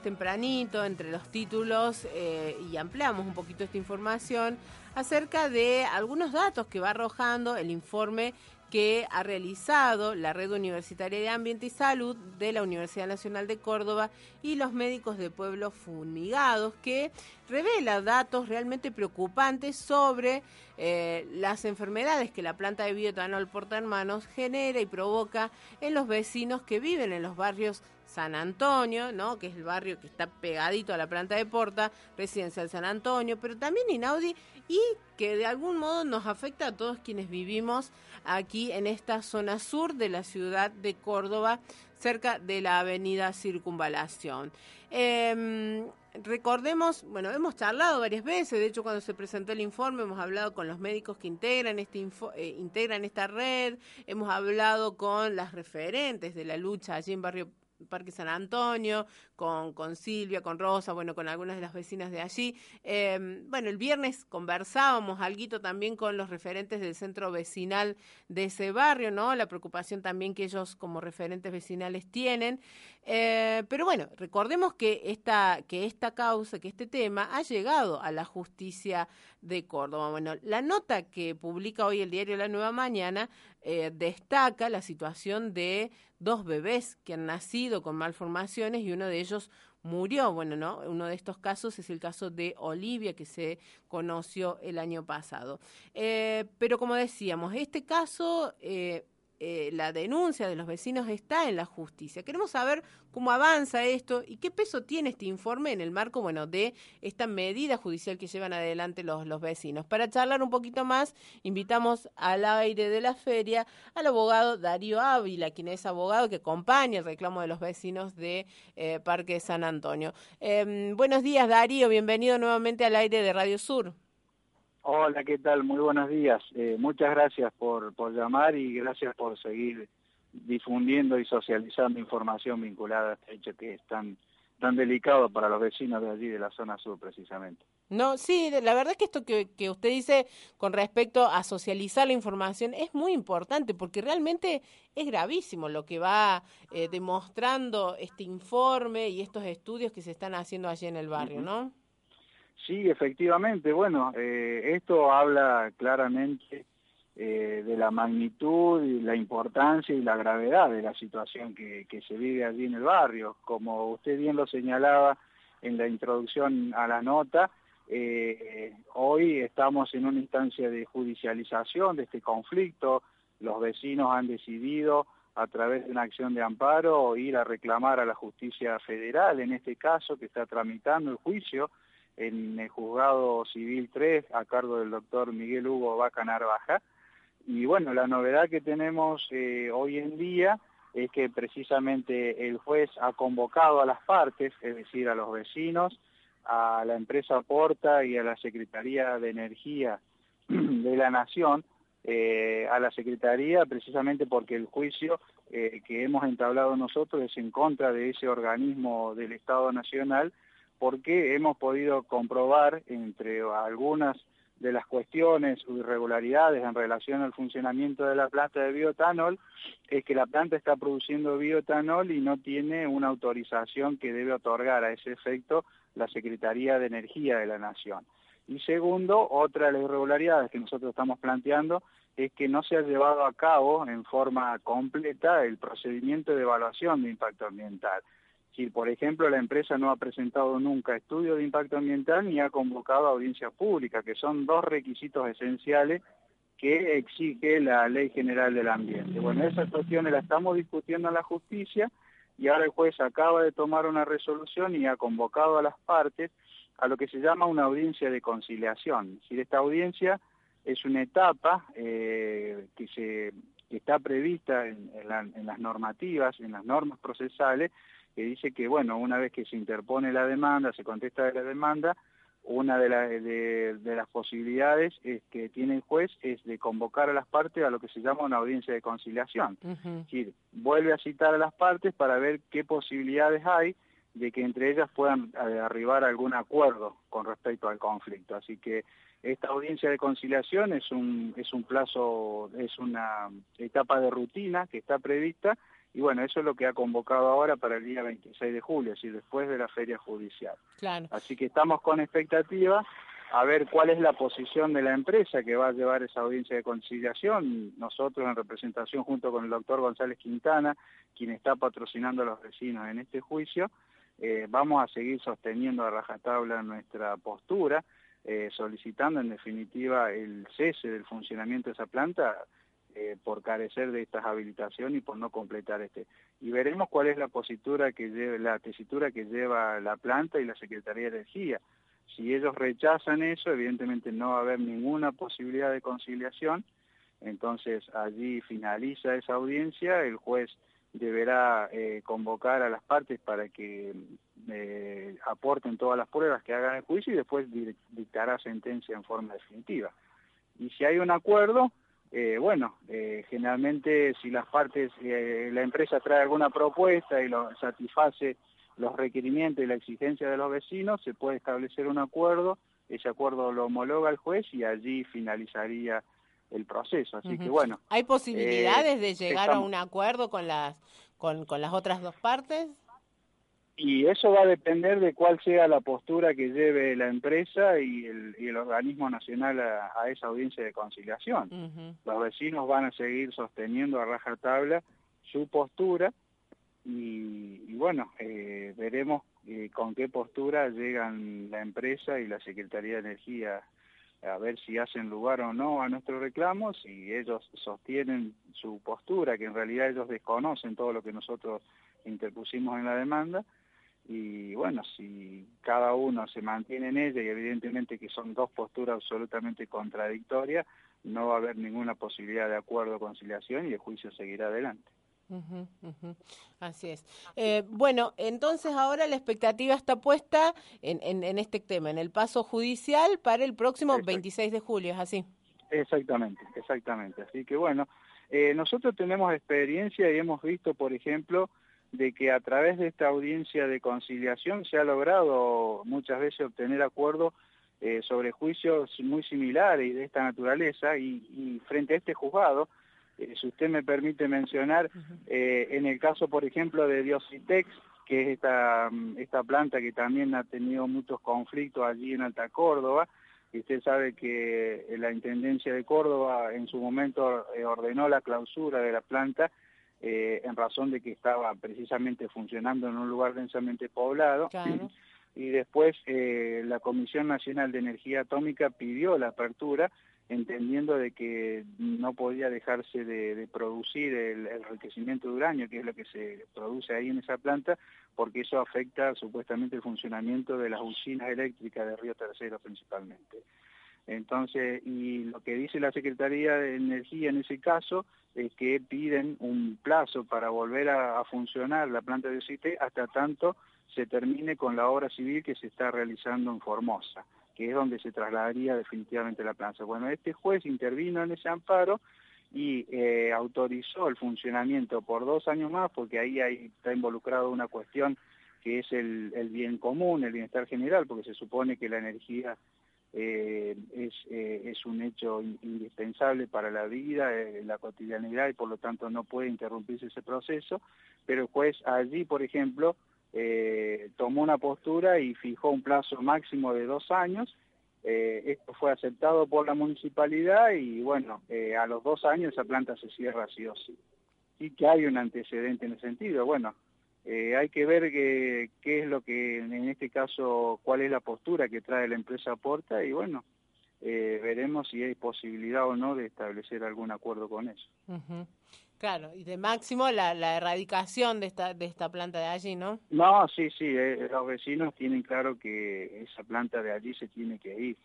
tempranito entre los títulos eh, y ampliamos un poquito esta información acerca de algunos datos que va arrojando el informe que ha realizado la Red Universitaria de Ambiente y Salud de la Universidad Nacional de Córdoba y los médicos de pueblos fumigados, que revela datos realmente preocupantes sobre eh, las enfermedades que la planta de bioetanol portahermanos genera y provoca en los vecinos que viven en los barrios San Antonio, ¿no? que es el barrio que está pegadito a la planta de Porta, Residencial San Antonio, pero también Inaudi y que de algún modo nos afecta a todos quienes vivimos aquí en esta zona sur de la ciudad de Córdoba, cerca de la avenida Circunvalación. Em, recordemos, bueno, hemos charlado varias veces, de hecho cuando se presentó el informe hemos hablado con los médicos que integran, este eh, integran esta red, hemos hablado con las referentes de la lucha allí en Barrio Parque San Antonio, con, con Silvia, con Rosa, bueno, con algunas de las vecinas de allí. Em, bueno, el viernes conversábamos algo también con los referentes del centro vecinal de ese barrio, ¿no? La preocupación también que ellos como referentes vecinales tienen. Eh, pero bueno, recordemos que esta, que esta causa, que este tema ha llegado a la justicia de Córdoba. Bueno, la nota que publica hoy el diario La Nueva Mañana eh, destaca la situación de dos bebés que han nacido con malformaciones y uno de ellos murió. Bueno, ¿no? Uno de estos casos es el caso de Olivia, que se conoció el año pasado. Eh, pero como decíamos, este caso eh, eh, la denuncia de los vecinos está en la justicia. Queremos saber cómo avanza esto y qué peso tiene este informe en el marco, bueno, de esta medida judicial que llevan adelante los, los vecinos. Para charlar un poquito más, invitamos al aire de la feria al abogado Darío Ávila, quien es abogado que acompaña el reclamo de los vecinos de eh, Parque San Antonio. Em, buenos días, Darío. Bienvenido nuevamente al aire de Radio Sur. Hola, ¿qué tal? Muy buenos días. Eh, muchas gracias por, por llamar y gracias por seguir difundiendo y socializando información vinculada a este hecho que es tan, tan delicado para los vecinos de allí, de la zona sur precisamente. No, sí, la verdad es que esto que, que usted dice con respecto a socializar la información es muy importante porque realmente es gravísimo lo que va eh, demostrando este informe y estos estudios que se están haciendo allí en el barrio, ¿no? Sí, efectivamente. Bueno, eh, esto habla claramente eh, de la magnitud la importancia y la gravedad de la situación que, se vive allí en el barrio. Como usted bien lo señalaba en la introducción a la nota, eh, hoy estamos en una instancia de judicialización de este conflicto. Los vecinos han decidido a través de una acción de amparo ir a reclamar a la justicia federal, en este caso que está tramitando el juicio, en el juzgado civil 3 a cargo del doctor Miguel Hugo Vaca Narvaja. Y bueno, la novedad que tenemos eh, hoy en día es que precisamente el juez ha convocado a las partes, es decir, a los vecinos, a la empresa Porta y a la Secretaría de Energía de la Nación, eh, a la Secretaría precisamente porque el juicio eh, que hemos entablado nosotros es en contra de ese organismo del Estado Nacional porque hemos podido comprobar entre algunas de las cuestiones o irregularidades en relación al funcionamiento de la planta de bioetanol es que la planta está produciendo bioetanol y no tiene una autorización que debe otorgar a ese efecto la Secretaría de Energía de la Nación. Y segundo, otra de las irregularidades que nosotros estamos planteando es que no se ha llevado a cabo en forma completa el procedimiento de evaluación de impacto ambiental. Por ejemplo, la empresa no ha presentado nunca estudio de impacto ambiental ni ha convocado audiencia pública, que son dos requisitos esenciales que exige la Ley General del Ambiente. Bueno, esas cuestiones las estamos discutiendo en la justicia y ahora el juez acaba de tomar una resolución y ha convocado a las partes a lo que se llama una audiencia de conciliación. Es decir, esta audiencia es una etapa eh, que, se, está prevista en las normativas, en las normas procesales, que dice que, bueno, una vez que se interpone la demanda, se contesta de la demanda, una de, de, las posibilidades es que tiene el juez es de convocar a las partes a lo que se llama una audiencia de conciliación. Es decir, vuelve a citar a las partes para ver qué posibilidades hay de que entre ellas puedan eh, arribar a algún acuerdo con respecto al conflicto. Así que esta audiencia de conciliación es un, es un plazo, es una etapa de rutina que está prevista y bueno, eso es lo que ha convocado ahora para el día 26 de julio, es decir, después de la feria judicial. Claro. Así que estamos con expectativa a ver cuál es la posición de la empresa que va a llevar esa audiencia de conciliación. Nosotros en representación junto con el doctor González Quintana, quien está patrocinando a los vecinos en este juicio, eh, vamos a seguir sosteniendo a rajatabla nuestra postura, eh, solicitando en definitiva el cese del funcionamiento de esa planta eh, por carecer de estas habilitaciones y por no completar este. Y veremos cuál es la positura que la tesitura que lleva la planta y la Secretaría de Energía si ellos rechazan eso, evidentemente no va a haber ninguna posibilidad de conciliación, entonces allí finaliza esa audiencia, el juez deberá eh, convocar a las partes para que eh, aporten todas las pruebas que hagan el juicio y después dictará sentencia en forma definitiva. Y si hay un acuerdo, eh, bueno, generalmente si las partes, la empresa trae alguna propuesta y lo satisface los requerimientos y la exigencia de los vecinos, se puede establecer un acuerdo, ese acuerdo lo homologa el juez y allí finalizaría el proceso. Así que bueno. ¿Hay posibilidades de eh, llegar a un acuerdo con las, con, con las otras dos partes? Y eso va a depender de cuál sea la postura que lleve la empresa y el, y el organismo nacional a, esa audiencia de conciliación. Los vecinos van a seguir sosteniendo a raja tabla su postura y, bueno, eh, veremos eh, con qué postura llegan la empresa y la Secretaría de Energía a ver si hacen lugar o no a nuestros reclamos, si ellos sostienen su postura, que en realidad ellos desconocen todo lo que nosotros interpusimos en la demanda, y bueno, si cada uno se mantiene en ella, y evidentemente que son dos posturas absolutamente contradictorias, no va a haber ninguna posibilidad de acuerdo o conciliación y el juicio seguirá adelante. Así es. Eh, bueno, entonces ahora la expectativa está puesta en, en, este tema, en el paso judicial para el próximo 26 de julio, ¿es así? Exactamente, exactamente. Así que bueno, eh, nosotros tenemos experiencia y hemos visto, por ejemplo, de que a través de esta audiencia de conciliación se ha logrado muchas veces obtener acuerdos eh, sobre juicios muy similares y de esta naturaleza y, y frente a este juzgado eh, si usted me permite mencionar, eh, en el caso, por ejemplo, de Diositex, que es esta, mm, esta planta que también ha tenido muchos conflictos allí en Alta Córdoba, y usted sabe que la Intendencia de Córdoba en su momento ordenó la clausura de la planta en razón de que estaba precisamente funcionando en un lugar densamente poblado. Y después la Comisión Nacional de Energía Atómica pidió la apertura entendiendo de que no podía dejarse de, producir el, enriquecimiento de uranio, que es lo que se produce ahí en esa planta, porque eso afecta supuestamente el funcionamiento de las usinas eléctricas de Río Tercero principalmente. Entonces, y lo que dice la Secretaría de Energía en ese caso es que piden un plazo para volver a, funcionar la planta de CITE hasta tanto se termine con la obra civil que se está realizando en Formosa que es donde se trasladaría definitivamente la planta. Bueno, este juez intervino en ese amparo y eh, autorizó el funcionamiento por dos años más, porque ahí hay, está involucrado una cuestión que es el, bien común, el bienestar general, porque se supone que la energía eh, es, eh, es, un hecho indispensable para la vida, la cotidianidad, y por lo tanto no puede interrumpirse ese proceso, pero el juez allí, por ejemplo, eh, tomó una postura y fijó un plazo máximo de dos años. Eh, esto fue aceptado por la municipalidad y bueno, eh, a los dos años esa planta se cierra sí o sí. Y que hay un antecedente en ese sentido. Bueno, hay que ver qué es lo que, en este caso, cuál es la postura que trae la empresa Porta y bueno, veremos si hay posibilidad o no de establecer algún acuerdo con eso. Claro, y de máximo la, la erradicación de esta, de esta planta de allí, ¿no? No, sí, sí, eh, los vecinos tienen claro que esa planta de allí se tiene que ir.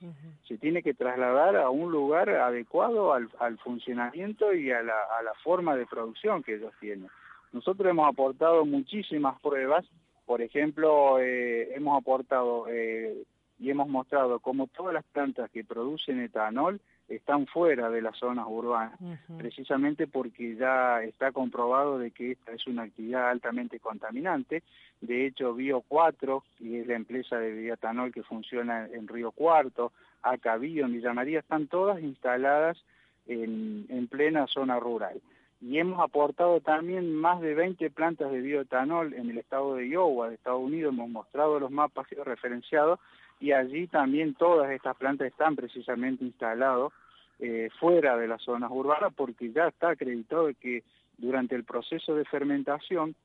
Se tiene que trasladar a un lugar adecuado al, al funcionamiento y a la, a la forma de producción que ellos tienen. Nosotros hemos aportado muchísimas pruebas, por ejemplo, eh, hemos aportado eh, y hemos mostrado cómo todas las plantas que producen etanol están fuera de las zonas urbanas, precisamente porque ya está comprobado de que esta es una actividad altamente contaminante. De hecho, Bio 4, que es la empresa de bioetanol que funciona en Río Cuarto, Acabío, en Villa María, están todas instaladas en, en plena zona rural. Y hemos aportado también más de 20 plantas de bioetanol en el estado de Iowa, de Estados Unidos, hemos mostrado los mapas referenciados y allí también todas estas plantas están precisamente instaladas eh, fuera de las zonas urbanas porque ya está acreditado que durante el proceso de fermentación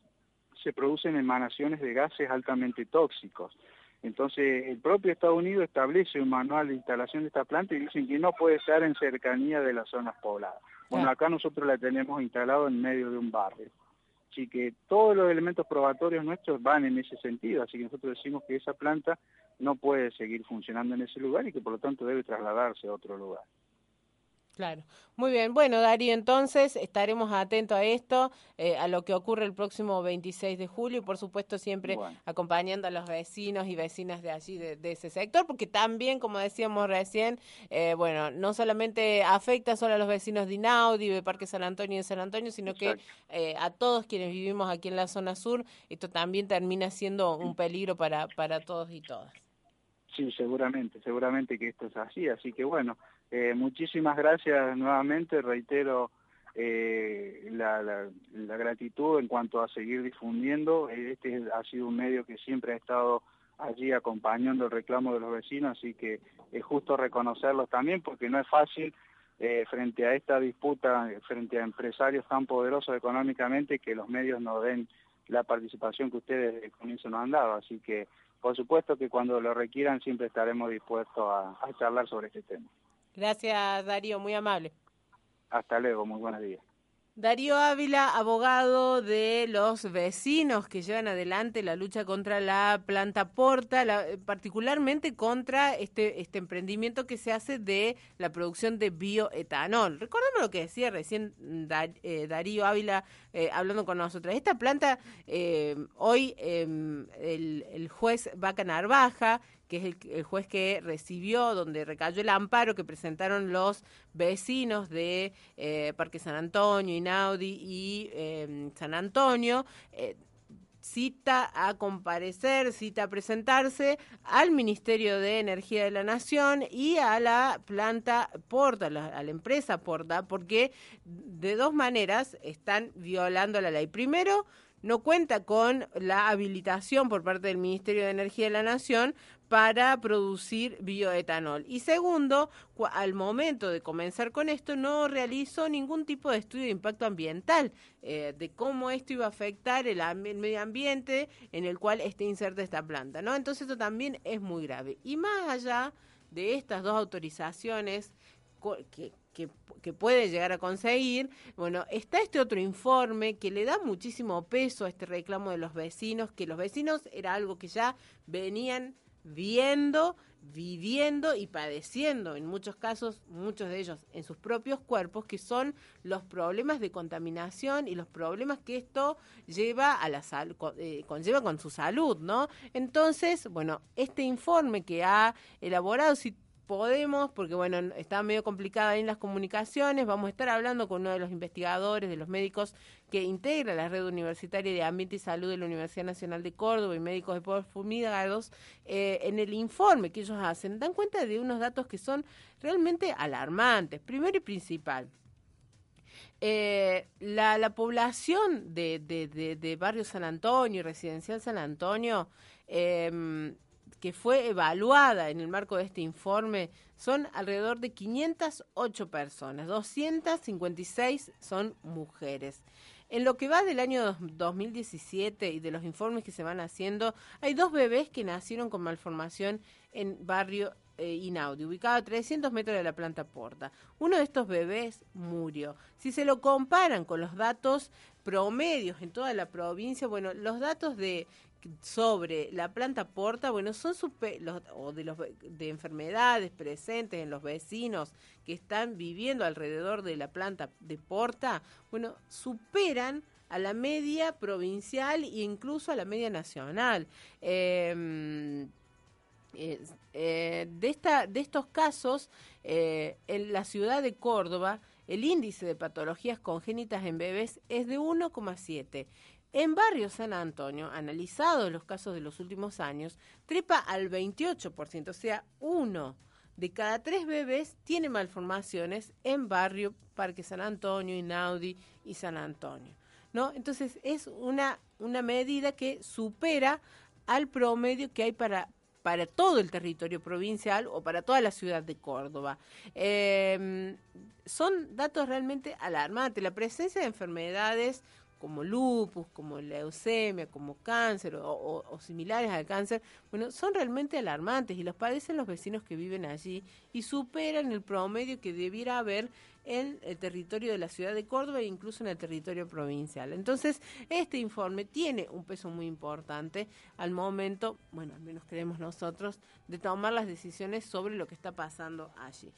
se producen emanaciones de gases altamente tóxicos. Entonces, el propio Estados Unidos establece un manual de instalación de esta planta y dicen que no puede estar en cercanía de las zonas pobladas. Bueno, acá nosotros la tenemos instalado en medio de un barrio. Así que todos los elementos probatorios nuestros van en ese sentido, así que nosotros decimos que esa planta no puede seguir funcionando en ese lugar y que por lo tanto debe trasladarse a otro lugar. Claro. Muy bien. Bueno, Darío, entonces estaremos atentos a esto, eh, a lo que ocurre el próximo 26 de julio y por supuesto siempre acompañando a los vecinos y vecinas de allí, de, ese sector, porque también, como decíamos recién, eh, bueno, no solamente afecta solo a los vecinos de Inaudi, de Parque San Antonio y de San Antonio, sino que eh, a todos quienes vivimos aquí en la zona sur, esto también termina siendo un peligro para, para todos y todas. Sí, seguramente, seguramente que esto es así, así que bueno, eh, muchísimas gracias nuevamente, reitero eh, la, gratitud en cuanto a seguir difundiendo, este ha sido un medio que siempre ha estado allí acompañando el reclamo de los vecinos, así que es justo reconocerlos también porque no es fácil eh, frente a esta disputa, frente a empresarios tan poderosos económicamente, que los medios nos den la participación que ustedes desde el comienzo nos han dado, así que por supuesto que cuando lo requieran siempre estaremos dispuestos a, charlar sobre este tema. Gracias, Darío, muy amable. Hasta luego, muy buenos días. Darío Ávila, abogado de los vecinos que llevan adelante la lucha contra la planta porta, particularmente contra este, este emprendimiento que se hace de la producción de bioetanol. Recordemos lo que decía recién eh, Darío Ávila eh, hablando con nosotros. Esta planta, eh, hoy em, el, el juez Vaca Narvaja que es el, juez que recibió, donde recayó el amparo que presentaron los vecinos de eh, Parque San Antonio, Inaudi y em, San Antonio. Eh, cita a comparecer, cita a presentarse al Ministerio de Energía de la Nación y a la planta Porta, a la empresa Porta, porque de dos maneras están violando la ley. Primero, no cuenta con la habilitación por parte del Ministerio de Energía de la Nación para producir bioetanol. Y segundo, al momento de comenzar con esto, no realizó ningún tipo de estudio de impacto ambiental, eh, de cómo esto iba a afectar el, medio ambiente en el cual esté inserta esta planta. ¿no? Entonces esto también es muy grave. Y más allá de estas dos autorizaciones que, que, puede llegar a conseguir. Bueno, está este otro informe que le da muchísimo peso a este reclamo de los vecinos, que los vecinos era algo que ya venían viendo, viviendo y padeciendo, en muchos casos, muchos de ellos en sus propios cuerpos, que son los problemas de contaminación y los problemas que esto lleva a la eh, conlleva con su salud, ¿no? Entonces, bueno, este informe que ha elaborado, si podemos, porque bueno, está medio complicada en las comunicaciones, vamos a estar hablando con uno de los investigadores, de los médicos que integra la red universitaria de ambiente y salud de la Universidad Nacional de Córdoba y médicos de pueblos fumigados, eh, en el informe que ellos hacen, dan cuenta de unos datos que son realmente alarmantes. Primero y principal, eh, la, la, población de, de, Barrio San Antonio, Residencial San Antonio, eh, que fue evaluada en el marco de este informe son alrededor de 508 personas, 256 son mujeres. En lo que va del año 2017 y de los informes que se van haciendo, hay dos bebés que nacieron con malformación en barrio eh, Inaudi, ubicado a 300 metros de la planta Porta. Uno de estos bebés murió. Si se lo comparan con los datos promedios en toda la provincia, bueno, los datos de sobre la planta porta, bueno, son los, o de, los, de enfermedades presentes en los vecinos que están viviendo alrededor de la planta de porta, bueno, superan a la media provincial e incluso a la media nacional. Em, eh, de, esta, de estos casos, eh, en la ciudad de Córdoba, el índice de patologías congénitas en bebés es de 1,7 en Barrio San Antonio, analizados los casos de los últimos años, trepa al 28%, o sea, uno de cada tres bebés tiene malformaciones en barrio Parque San Antonio, Inaudi y San Antonio. ¿no? Entonces es una, una medida que supera al promedio que hay para, para todo el territorio provincial o para toda la ciudad de Córdoba. Em, son datos realmente alarmantes. La presencia de enfermedades como lupus, como leucemia, como cáncer o, similares al cáncer, bueno, son realmente alarmantes y los padecen los vecinos que viven allí y superan el promedio que debiera haber en el territorio de la ciudad de Córdoba e incluso en el territorio provincial. Entonces, este informe tiene un peso muy importante al momento, bueno, al menos creemos nosotros, de tomar las decisiones sobre lo que está pasando allí.